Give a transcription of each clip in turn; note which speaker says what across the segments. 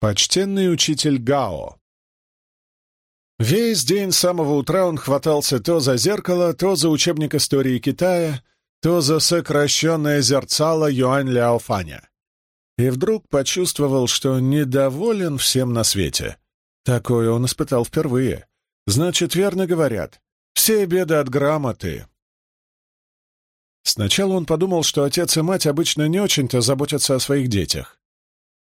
Speaker 1: Почтенный учитель Гао. Весь день с самого утра он хватался то за зеркало, то за учебник истории Китая, то за сокращенное зерцало Юань Ляофаня. И вдруг почувствовал, что недоволен всем на свете. Такое он испытал впервые. Значит, верно говорят, все беды от грамоты. Сначала он подумал, что отец и мать обычно не очень-то заботятся о своих детях.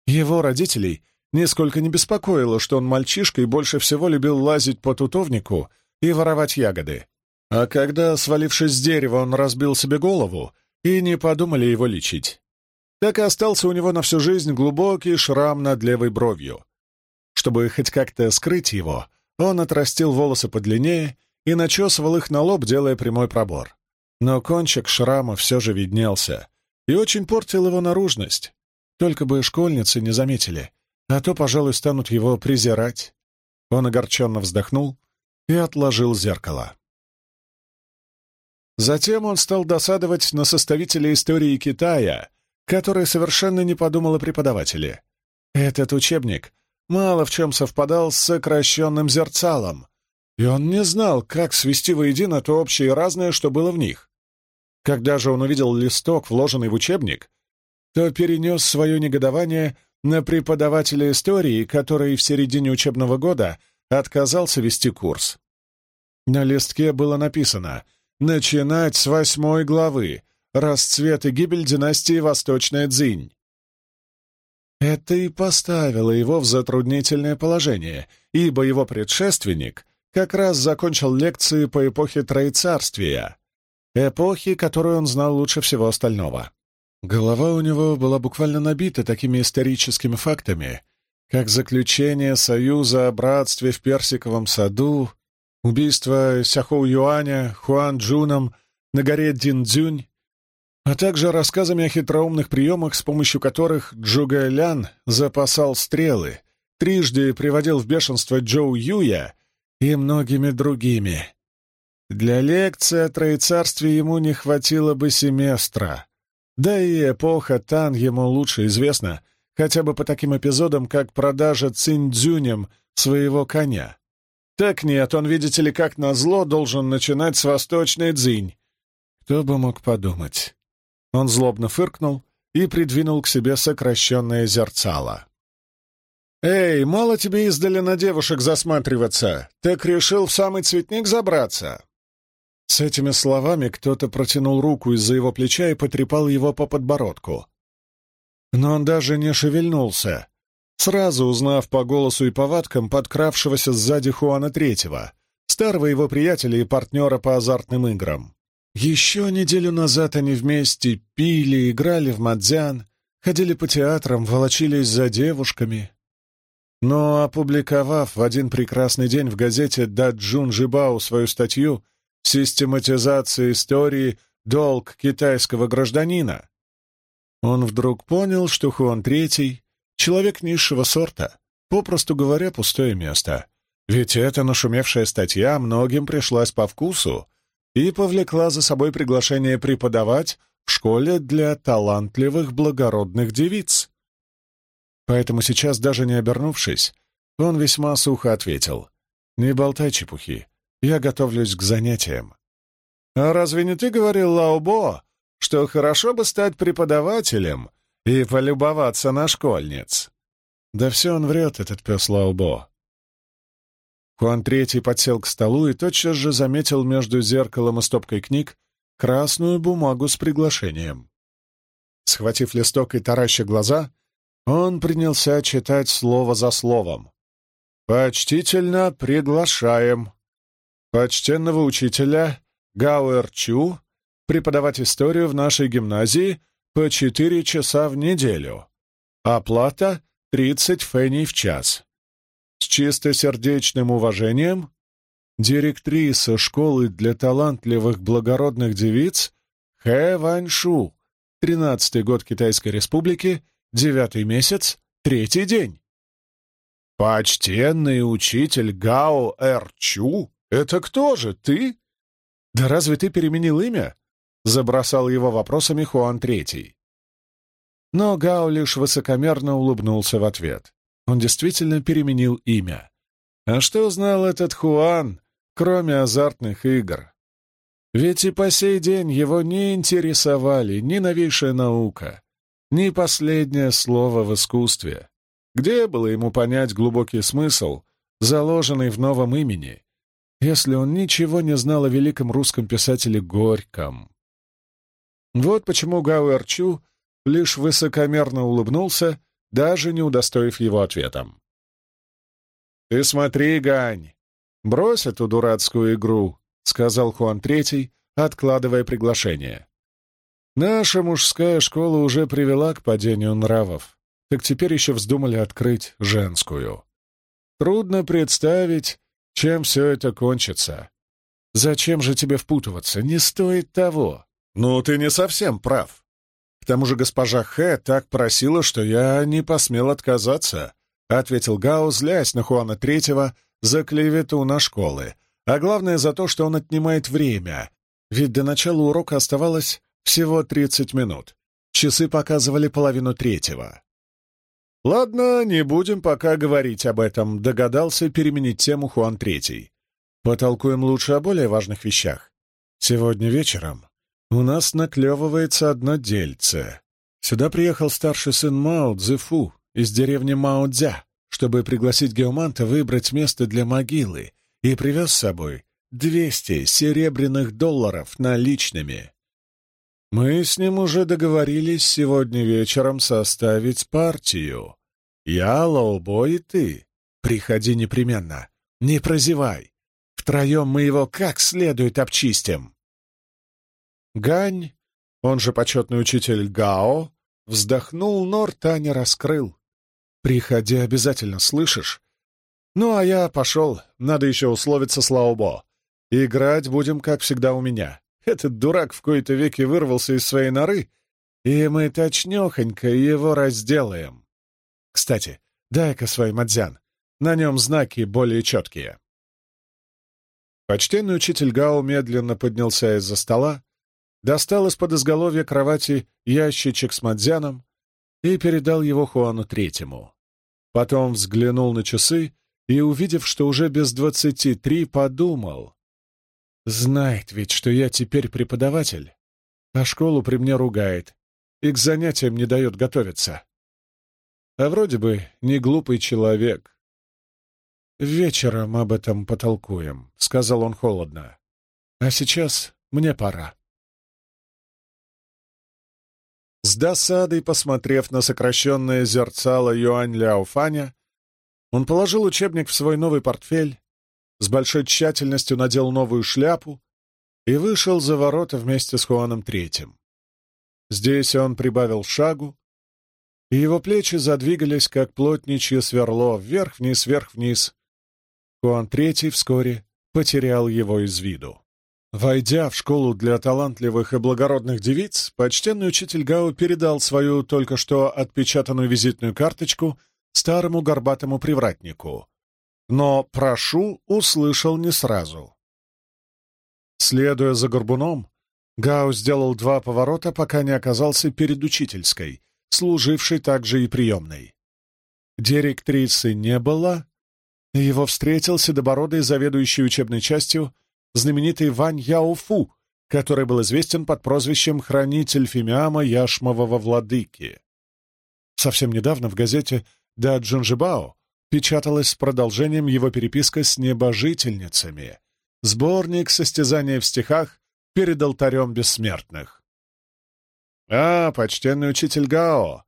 Speaker 1: Его родителей нисколько не беспокоило, что он мальчишка и больше всего любил лазить по тутовнику и воровать ягоды. А когда, свалившись с дерева, он разбил себе голову, и не подумали его лечить. Так и остался у него на всю жизнь глубокий шрам над левой бровью. Чтобы хоть как-то скрыть его, он отрастил волосы подлиннее и начесывал их на лоб, делая прямой пробор. Но кончик шрама все же виднелся и очень портил его наружность. Только бы школьницы не заметили, а то, пожалуй, станут его презирать. Он огорченно вздохнул и отложил зеркало. Затем он стал досадовать на составителя истории Китая, который совершенно не подумал о преподавателе. Этот учебник мало в чем совпадал с сокращенным зерцалом, и он не знал, как свести воедино то общее и разное, что было в них. Когда же он увидел листок, вложенный в учебник, то перенес свое негодование на преподавателя истории, который в середине учебного года отказался вести курс. На листке было написано «Начинать с восьмой главы. Расцвет и гибель династии Восточная Дзинь». Это и поставило его в затруднительное положение, ибо его предшественник как раз закончил лекции по эпохе Троецарствия, эпохи, которую он знал лучше всего остального. Голова у него была буквально набита такими историческими фактами, как заключение союза о братстве в Персиковом саду, убийство Сяхоу Юаня Хуан Джуном на горе Диндзюнь, а также рассказами о хитроумных приемах, с помощью которых Джугэлян запасал стрелы, трижды приводил в бешенство Джоу Юя и многими другими. Для лекции о Троецарстве ему не хватило бы семестра. Да и эпоха Тан ему лучше известна, хотя бы по таким эпизодам, как продажа Циндзюнем своего коня. Так нет, он, видите ли, как назло, должен начинать с восточной дзынь. Кто бы мог подумать. Он злобно фыркнул и придвинул к себе сокращенное зерцало. «Эй, мало тебе издали на девушек засматриваться, так решил в самый цветник забраться?» С этими словами кто-то протянул руку из-за его плеча и потрепал его по подбородку. Но он даже не шевельнулся, сразу узнав по голосу и повадкам подкравшегося сзади Хуана Третьего, старого его приятеля и партнера по азартным играм. Еще неделю назад они вместе пили, играли в мадзян, ходили по театрам, волочились за девушками. Но, опубликовав в один прекрасный день в газете «Даджун Жибау» свою статью систематизации истории «Долг китайского гражданина». Он вдруг понял, что Хуан Третий — человек низшего сорта, попросту говоря, пустое место. Ведь эта нашумевшая статья многим пришлась по вкусу и повлекла за собой приглашение преподавать в школе для талантливых благородных девиц. Поэтому сейчас, даже не обернувшись, он весьма сухо ответил. «Не болтай чепухи. Я готовлюсь к занятиям. А разве не ты говорил, Лаобо, что хорошо бы стать преподавателем и полюбоваться на школьниц? Да все он врет, этот пес Лаобо. Хуан Третий подсел к столу и тотчас же заметил между зеркалом и стопкой книг красную бумагу с приглашением. Схватив листок и тараща глаза, он принялся читать слово за словом. «Почтительно приглашаем почтенного учителя Гауэр Чу преподавать историю в нашей гимназии по четыре часа в неделю. Оплата — тридцать феней в час. С чистосердечным уважением директриса школы для талантливых благородных девиц Хэ Ваньшу, тринадцатый год Китайской Республики, девятый месяц, третий день. Почтенный учитель Гао Эр Чу «Это кто же, ты?» «Да разве ты переменил имя?» — забросал его вопросами Хуан Третий. Но Гао лишь высокомерно улыбнулся в ответ. Он действительно переменил имя. А что знал этот Хуан, кроме азартных игр? Ведь и по сей день его не интересовали ни новейшая наука, ни последнее слово в искусстве. Где было ему понять глубокий смысл, заложенный в новом имени, если он ничего не знал о великом русском писателе Горьком? Вот почему Гауэрчу лишь высокомерно улыбнулся, даже не удостоив его ответом. «Ты смотри, Гань, брось эту дурацкую игру», — сказал Хуан Третий, откладывая приглашение. «Наша мужская школа уже привела к падению нравов так теперь еще вздумали открыть женскую. Трудно представить, чем все это кончится. Зачем же тебе впутываться? Не стоит того. Ну, ты не совсем прав. К тому же госпожа Хэ так просила, что я не посмел отказаться, — ответил Гао, злясь на Хуана Третьего за клевету на школы, а главное за то, что он отнимает время, ведь до начала урока оставалось всего тридцать минут. Часы показывали половину третьего. «Ладно, не будем пока говорить об этом», — догадался переменить тему Хуан Третий. «Потолкуем лучше о более важных вещах. Сегодня вечером у нас наклевывается одно дельце. Сюда приехал старший сын Мао Цзэфу из деревни Мао Цзя, чтобы пригласить Геоманта выбрать место для могилы, и привез с собой двести серебряных долларов наличными. Мы с ним уже договорились сегодня вечером составить партию. Я, Лоубо и ты. Приходи непременно. Не прозевай. Втроем мы его как следует обчистим. Гань, он же почетный учитель Гао, вздохнул, но рта не раскрыл. Приходи обязательно, слышишь? Ну, а я пошел, надо еще условиться с Лаобо. Играть будем, как всегда, у меня. Этот дурак в кои-то веки вырвался из своей норы, и мы точнёхонько его разделаем. Кстати, дай-ка свой Мадзян, на нем знаки более четкие. Почтенный учитель Гао медленно поднялся из-за стола, достал из-под изголовья кровати ящичек с Мадзяном и передал его Хуану Третьему. Потом взглянул на часы и, увидев, что уже без двадцати три, подумал, Знает ведь, что я теперь преподаватель, а школу при мне ругает и к занятиям не дает готовиться. А вроде бы не глупый человек. «Вечером об этом потолкуем», — сказал он холодно. «А сейчас мне пора». С досадой, посмотрев на сокращенное зерцало Юань Ляофаня, он положил учебник в свой новый портфель с большой тщательностью надел новую шляпу и вышел за ворота вместе с Хуаном Третьим. Здесь он прибавил шагу, и его плечи задвигались, как плотничье сверло, вверх-вниз, вверх-вниз. Хуан Третий вскоре потерял его из виду. Войдя в школу для талантливых и благородных девиц, почтенный учитель Гао передал свою только что отпечатанную визитную карточку старому горбатому привратнику, но «прошу» услышал не сразу. Следуя за горбуном, Гау сделал два поворота, пока не оказался перед учительской, служившей также и приемной. Директрисы не было, и его встретил седобородый заведующий учебной частью знаменитый Вань Яофу, который был известен под прозвищем «Хранитель фимиама Яшмового владыки». Совсем недавно в газете «Да Джунжибао» печаталась с продолжением его переписка с небожительницами, сборник состязания в стихах перед алтарем бессмертных. «А, почтенный учитель Гао!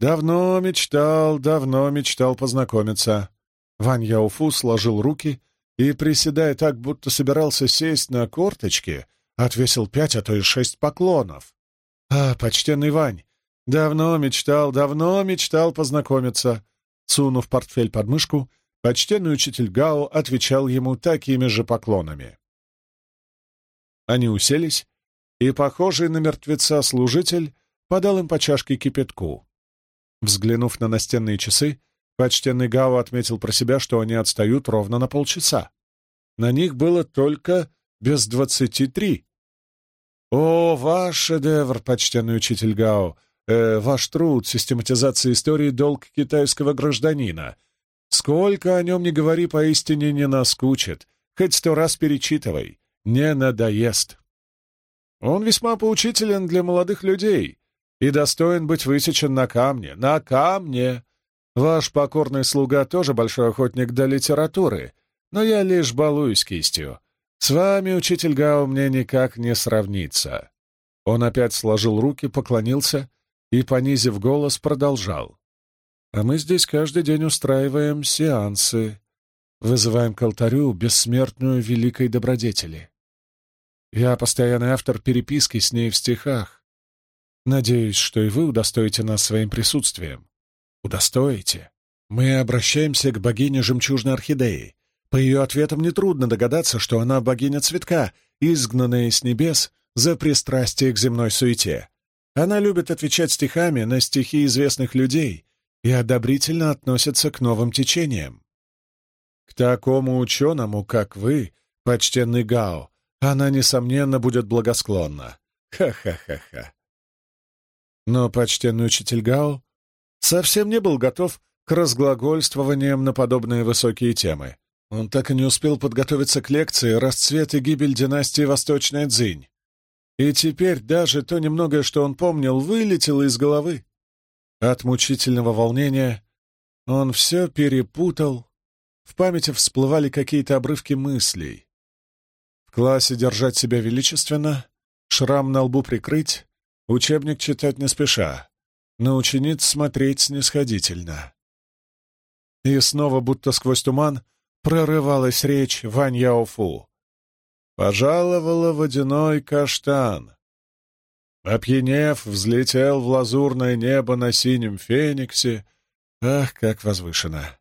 Speaker 1: Давно мечтал, давно мечтал познакомиться». Вань Яуфу сложил руки и, приседая так, будто собирался сесть на корточки, отвесил пять, а то и шесть поклонов. «А, почтенный Вань, давно мечтал, давно мечтал познакомиться. Сунув портфель под мышку, почтенный учитель Гао отвечал ему такими же поклонами. Они уселись, и похожий на мертвеца служитель подал им по чашке кипятку. Взглянув на настенные часы, почтенный Гао отметил про себя, что они отстают ровно на полчаса. На них было только без двадцати три. «О, ваш шедевр, почтенный учитель Гао! Э, ваш труд систематизации истории «Долг китайского гражданина». Сколько о нем не говори, поистине не наскучит. Хоть сто раз перечитывай. Не надоест. Он весьма поучителен для молодых людей и достоин быть высечен на камне. На камне! Ваш покорный слуга тоже большой охотник до литературы, но я лишь балуюсь кистью. С вами, учитель Гао, мне никак не сравнится. Он опять сложил руки, поклонился и, понизив голос, продолжал. А мы здесь каждый день устраиваем сеансы, вызываем к алтарю бессмертную великой добродетели. Я постоянный автор переписки с ней в стихах. Надеюсь, что и вы удостоите нас своим присутствием. Удостоите. Мы обращаемся к богине жемчужной орхидеи. По ее ответам нетрудно догадаться, что она богиня цветка, изгнанная с небес за пристрастие к земной суете. Она любит отвечать стихами на стихи известных людей и одобрительно относится к новым течениям. К такому ученому, как вы, почтенный Гао, она, несомненно, будет благосклонна. Ха-ха-ха-ха. Но почтенный учитель Гао совсем не был готов к разглагольствованиям на подобные высокие темы. Он так и не успел подготовиться к лекции «Расцвет и гибель династии Восточная Дзинь». И теперь даже то немногое, что он помнил, вылетело из головы. От мучительного волнения он все перепутал, в памяти всплывали какие-то обрывки мыслей. В классе держать себя величественно, шрам на лбу прикрыть, учебник читать не спеша, на учениц смотреть снисходительно. И снова, будто сквозь туман, прорывалась речь Вань Яофу. «Пожаловала водяной каштан». Опьянев, взлетел в лазурное небо на синем фениксе. Ах, как возвышенно!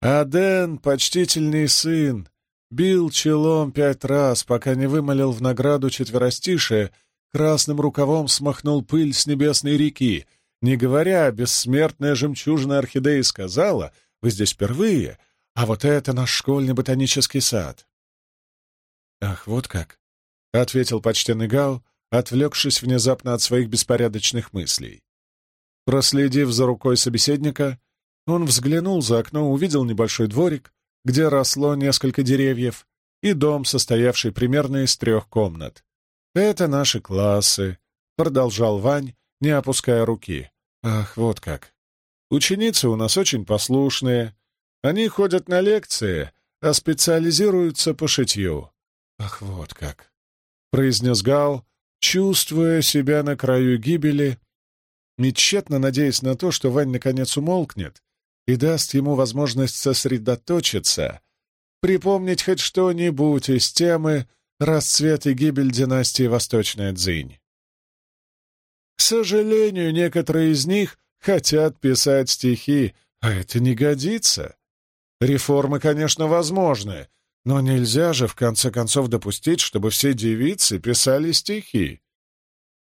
Speaker 1: Аден, почтительный сын, бил челом пять раз, пока не вымолил в награду четверостишие, красным рукавом смахнул пыль с небесной реки, не говоря, бессмертная жемчужная орхидея сказала, «Вы здесь впервые, а вот это наш школьный ботанический сад». «Ах, вот как!» — ответил почтенный Гау, отвлекшись внезапно от своих беспорядочных мыслей. Проследив за рукой собеседника, он взглянул за окно, увидел небольшой дворик, где росло несколько деревьев, и дом, состоявший примерно из трех комнат. «Это наши классы», — продолжал Вань, не опуская руки. «Ах, вот как. Ученицы у нас очень послушные. Они ходят на лекции, а специализируются по шитью». «Ах, вот как», — произнес Гал, чувствуя себя на краю гибели, и тщетно надеясь на то, что Вань наконец умолкнет и даст ему возможность сосредоточиться, припомнить хоть что-нибудь из темы «Расцвет и гибель династии Восточная Дзинь». К сожалению, некоторые из них хотят писать стихи, а это не годится. Реформы, конечно, возможны, но нельзя же, в конце концов, допустить, чтобы все девицы писали стихи.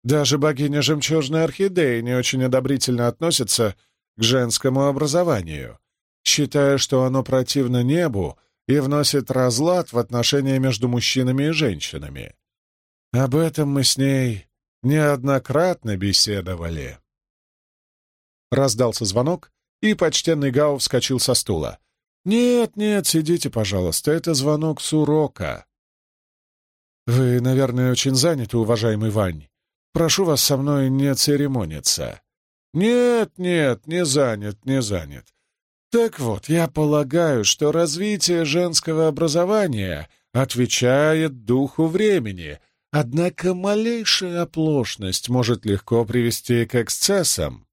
Speaker 1: Даже богиня жемчужной орхидеи не очень одобрительно относится к женскому образованию, считая, что оно противно небу и вносит разлад в отношения между мужчинами и женщинами. Об этом мы с ней неоднократно беседовали. Раздался звонок, и почтенный Гау вскочил со стула. «Нет, нет, сидите, пожалуйста, это звонок с урока». «Вы, наверное, очень заняты, уважаемый Вань. Прошу вас со мной не церемониться». «Нет, нет, не занят, не занят. Так вот, я полагаю, что развитие женского образования отвечает духу времени, однако малейшая оплошность может легко привести к эксцессам.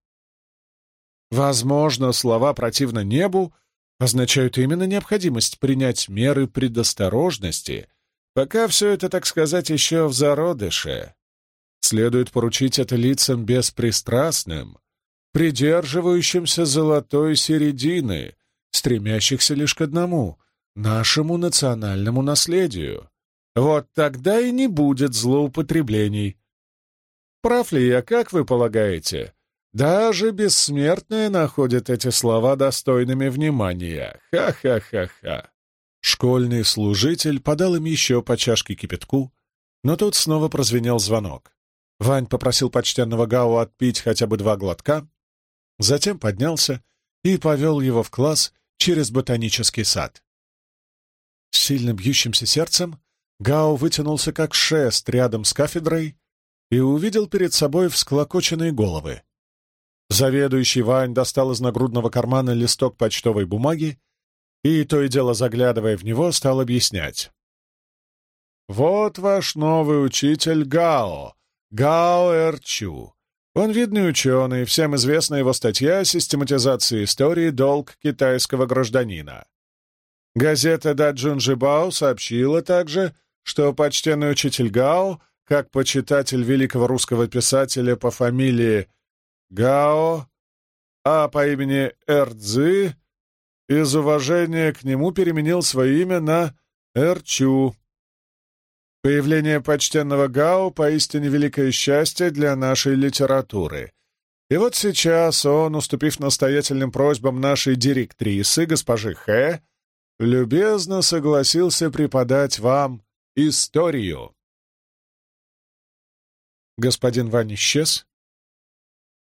Speaker 1: Возможно, слова противно небу означают именно необходимость принять меры предосторожности, пока все это, так сказать, еще в зародыше. Следует поручить это лицам беспристрастным, придерживающимся золотой середины, стремящихся лишь к одному — нашему национальному наследию. Вот тогда и не будет злоупотреблений. Прав ли я, как вы полагаете? Даже бессмертные находят эти слова достойными внимания. Ха-ха-ха-ха. Школьный служитель подал им еще по чашке кипятку, но тут снова прозвенел звонок. Вань попросил почтенного Гао отпить хотя бы два глотка, затем поднялся и повел его в класс через ботанический сад. С сильно бьющимся сердцем Гао вытянулся как шест рядом с кафедрой и увидел перед собой всклокоченные головы. Заведующий Вань достал из нагрудного кармана листок почтовой бумаги и, то и дело заглядывая в него, стал объяснять. «Вот ваш новый учитель Гао, Гао Эрчу. Он видный ученый, всем известна его статья «Систематизация истории. Долг китайского гражданина». Газета «Даджун Жибао» сообщила также, что почтенный учитель Гао, как почитатель великого русского писателя по фамилии Гао, а по имени Эрцзы, из уважения к нему переменил свое имя на Эрчу. Появление почтенного Гао поистине великое счастье для нашей литературы. И вот сейчас он, уступив настоятельным просьбам нашей директрисы, госпожи Хэ, любезно согласился преподать вам историю. Господин Вань исчез,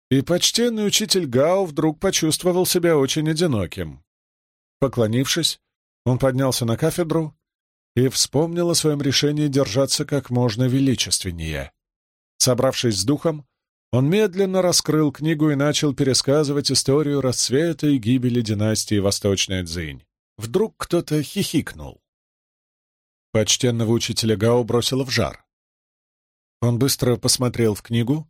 Speaker 1: и почтенный учитель Гао вдруг почувствовал себя очень одиноким. Поклонившись, он поднялся на кафедру и вспомнил о своем решении держаться как можно величественнее. Собравшись с духом, он медленно раскрыл книгу и начал пересказывать историю расцвета и гибели династии Восточная Цзинь. Вдруг кто-то хихикнул. Почтенного учителя Гао бросило в жар. Он быстро посмотрел в книгу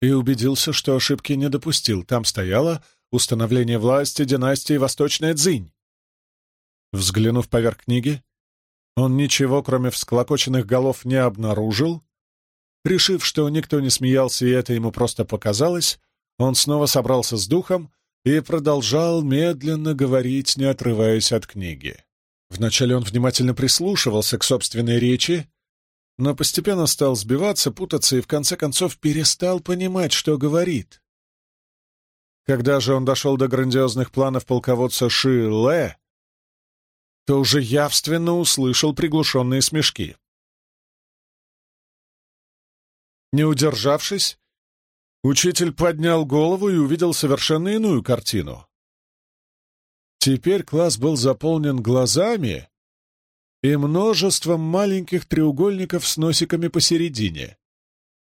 Speaker 1: и убедился, что ошибки не допустил. Там стояло «Установление власти династии Восточная Цзинь». Взглянув поверх книги, он ничего, кроме всклокоченных голов, не обнаружил. Решив, что никто не смеялся и это ему просто показалось, он снова собрался с духом и продолжал медленно говорить, не отрываясь от книги. Вначале он внимательно прислушивался к собственной речи, но постепенно стал сбиваться, путаться и в конце концов перестал понимать, что говорит. Когда же он дошел до грандиозных планов полководца Ши Лэ, то уже явственно услышал приглушенные смешки. Не удержавшись, учитель поднял голову и увидел совершенно иную картину. Теперь класс был заполнен глазами и множеством маленьких треугольников с носиками посередине.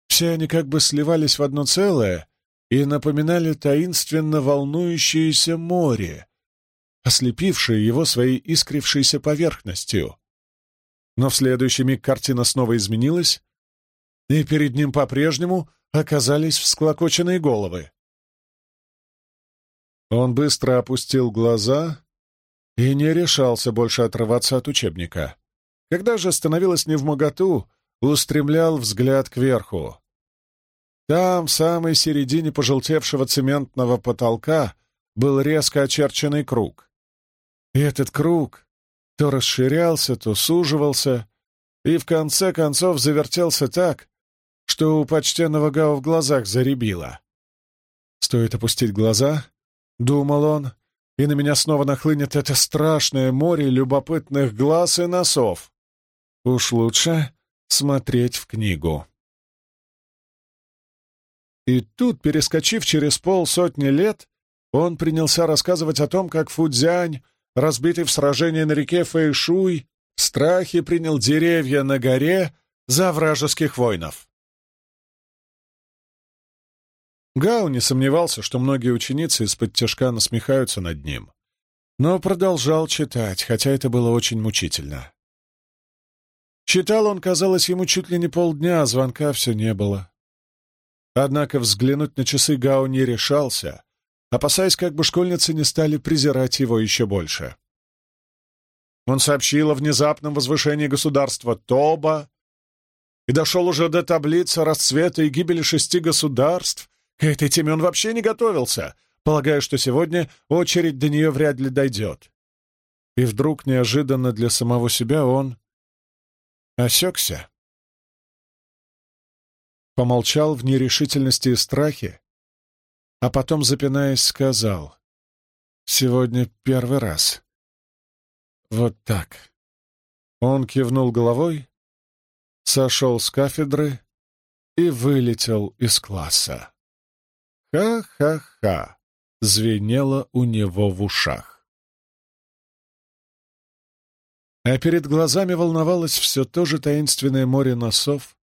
Speaker 1: Все они как бы сливались в одно целое и напоминали таинственно волнующееся море, ослепившее его своей искрившейся поверхностью. Но в следующий миг картина снова изменилась, и перед ним по-прежнему оказались всклокоченные головы. Он быстро опустил глаза и не решался больше отрываться от учебника. Когда же становилось невмоготу, устремлял взгляд кверху. Там, в самой середине пожелтевшего цементного потолка, был резко очерченный круг. И этот круг то расширялся, то суживался, и в конце концов завертелся так, что у почтенного Гао в глазах заребило. Стоит опустить глаза, — думал он, — и на меня снова нахлынет это страшное море любопытных глаз и носов. Уж лучше смотреть в книгу. И тут, перескочив через полсотни лет, он принялся рассказывать о том, как Фудзянь, разбитый в сражении на реке Фэйшуй, в страхе принял деревья на горе за вражеских воинов. Гау не сомневался, что многие ученицы из-под тяжка насмехаются над ним, но продолжал читать, хотя это было очень мучительно. Читал он, казалось, ему чуть ли не полдня, а звонка все не было. Однако взглянуть на часы Гао не решался, опасаясь, как бы школьницы не стали презирать его еще больше. Он сообщил о внезапном возвышении государства Тоба и дошел уже до таблицы расцвета и гибели шести государств, к этой теме он вообще не готовился, полагая, что сегодня очередь до нее вряд ли дойдет. И вдруг, неожиданно для самого себя, он осекся. Помолчал в нерешительности и страхе, а потом, запинаясь, сказал, «Сегодня первый раз. Вот так». Он кивнул головой, сошел с кафедры и вылетел из класса. «Ха-ха-ха!» — звенело у него в ушах. А перед глазами волновалось все то же таинственное море носов.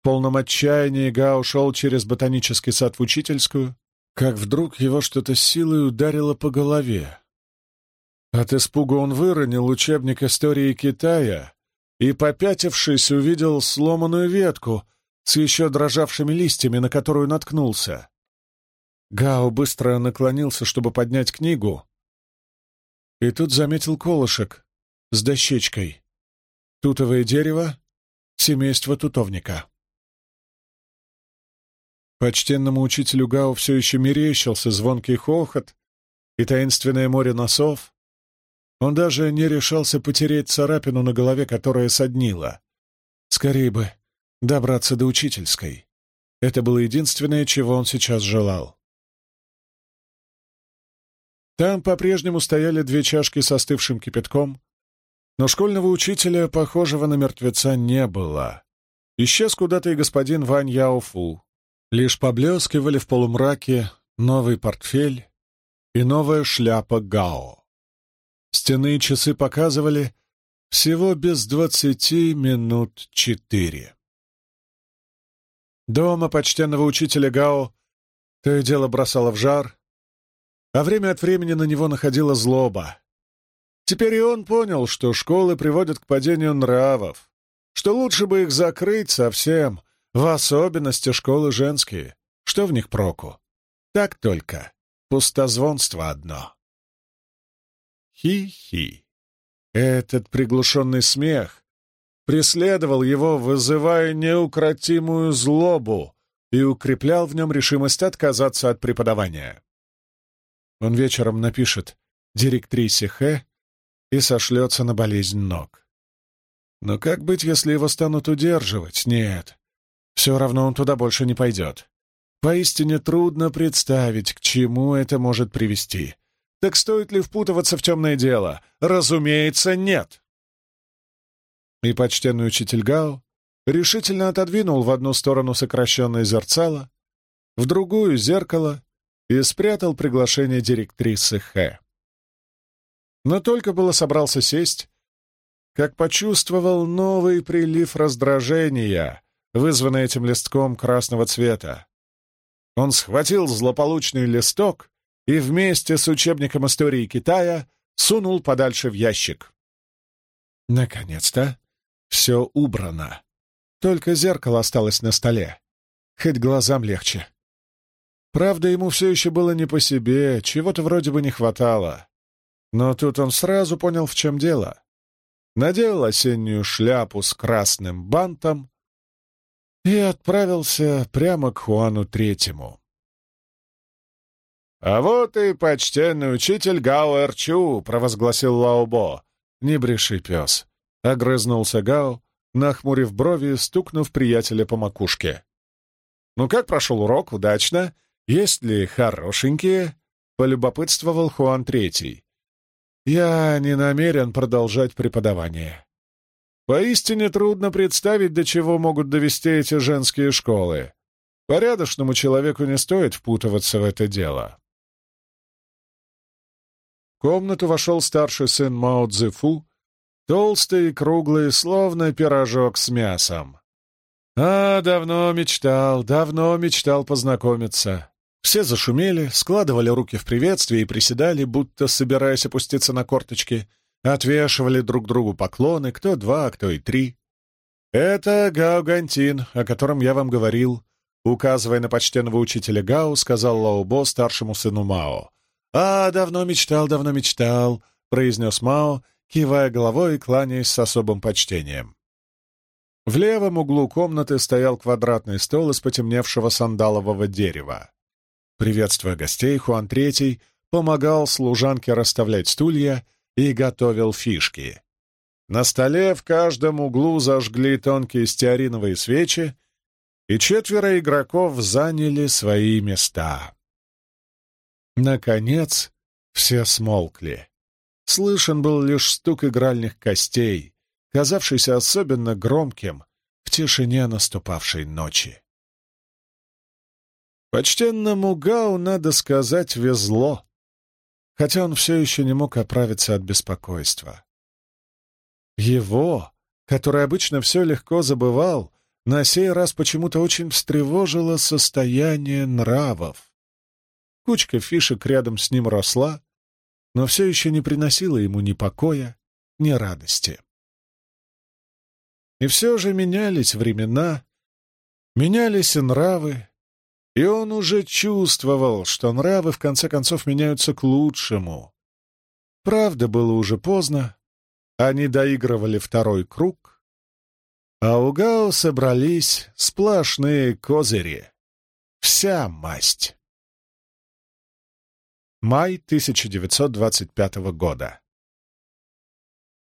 Speaker 1: В полном отчаянии Га ушел через ботанический сад в учительскую, как вдруг его что-то силой ударило по голове. От испуга он выронил учебник истории Китая и, попятившись, увидел сломанную ветку с еще дрожавшими листьями, на которую наткнулся. Гао быстро наклонился, чтобы поднять книгу, и тут заметил колышек с дощечкой. Тутовое дерево, семейство тутовника. Почтенному учителю Гао все еще мерещился звонкий хохот и таинственное море носов, он даже не решался потереть царапину на голове, которая соднила. Скорее бы добраться до учительской. Это было единственное, чего он сейчас желал. Там по-прежнему стояли две чашки с остывшим кипятком, но школьного учителя, похожего на мертвеца, не было. Исчез куда-то и господин Вань Яофу. Лишь поблескивали в полумраке новый портфель и новая шляпа Гао. Стенные часы показывали всего без двадцати минут четыре. Дома почтенного учителя Гао то и дело бросало в жар, а время от времени на него находила злоба. Теперь и он понял, что школы приводят к падению нравов, что лучше бы их закрыть совсем, в особенности школы женские. Что в них проку? Так только. Пустозвонство одно. Хи-хи. Этот приглушенный смех преследовал его, вызывая неукротимую злобу и укреплял в нем решимость отказаться от преподавания. Он вечером напишет директрисе Х и сошлется на болезнь ног. Но как быть, если его станут удерживать? Нет. Все равно он туда больше не пойдет. Поистине трудно представить, к чему это может привести. Так стоит ли впутываться в темное дело? Разумеется, нет. И почтенный учитель Гао решительно отодвинул в одну сторону сокращенное зерцало, в другую — зеркало, и спрятал приглашение директрисы Хэ. Но только было собрался сесть, как почувствовал новый прилив раздражения, вызванный этим листком красного цвета. Он схватил злополучный листок и вместе с учебником истории Китая сунул подальше в ящик. Наконец-то все убрано. Только зеркало осталось на столе. Хоть глазам легче. Правда, ему все еще было не по себе, чего-то вроде бы не хватало. Но тут он сразу понял, в чем дело. Надел осеннюю шляпу с красным бантом и отправился прямо к Хуану Третьему. «А вот и почтенный учитель Гао Эрчу!» — провозгласил Лаобо. «Не бреши, пес!» — огрызнулся Гао, нахмурив брови стукнув приятеля по макушке. «Ну как прошел урок? Удачно? Есть ли хорошенькие?» — полюбопытствовал Хуан Третий. «Я не намерен продолжать преподавание. Поистине трудно представить, до чего могут довести эти женские школы. Порядочному человеку не стоит впутываться в это дело» комнату вошел старший сын Мао Цзэфу, толстый и круглый, словно пирожок с мясом. А, давно мечтал, давно мечтал познакомиться. Все зашумели, складывали руки в приветствии и приседали, будто собираясь опуститься на корточки, отвешивали друг другу поклоны, кто два, а кто и три. «Это Гао Гантин, о котором я вам говорил», указывая на почтенного учителя Гао, сказал Лаобо старшему сыну Мао. «А, давно мечтал, давно мечтал», — произнес Мао, кивая головой и кланяясь с особым почтением. В левом углу комнаты стоял квадратный стол из потемневшего сандалового дерева. Приветствуя гостей, Хуан Третий помогал служанке расставлять стулья и готовил фишки. На столе в каждом углу зажгли тонкие стеариновые свечи, и четверо игроков заняли свои места. Наконец, все смолкли. Слышен был лишь стук игральных костей, казавшийся особенно громким в тишине наступавшей ночи. Почтенному Гау, надо сказать, везло, хотя он все еще не мог оправиться от беспокойства. Его, который обычно все легко забывал, на сей раз почему-то очень встревожило состояние нравов. Кучка фишек рядом с ним росла, но все еще не приносила ему ни покоя, ни радости. И все же менялись времена, менялись и нравы, и он уже чувствовал, что нравы в конце концов меняются к лучшему. Правда, было уже поздно, они доигрывали второй круг, а у Гао собрались сплошные козыри. Вся масть. Май 1925 года.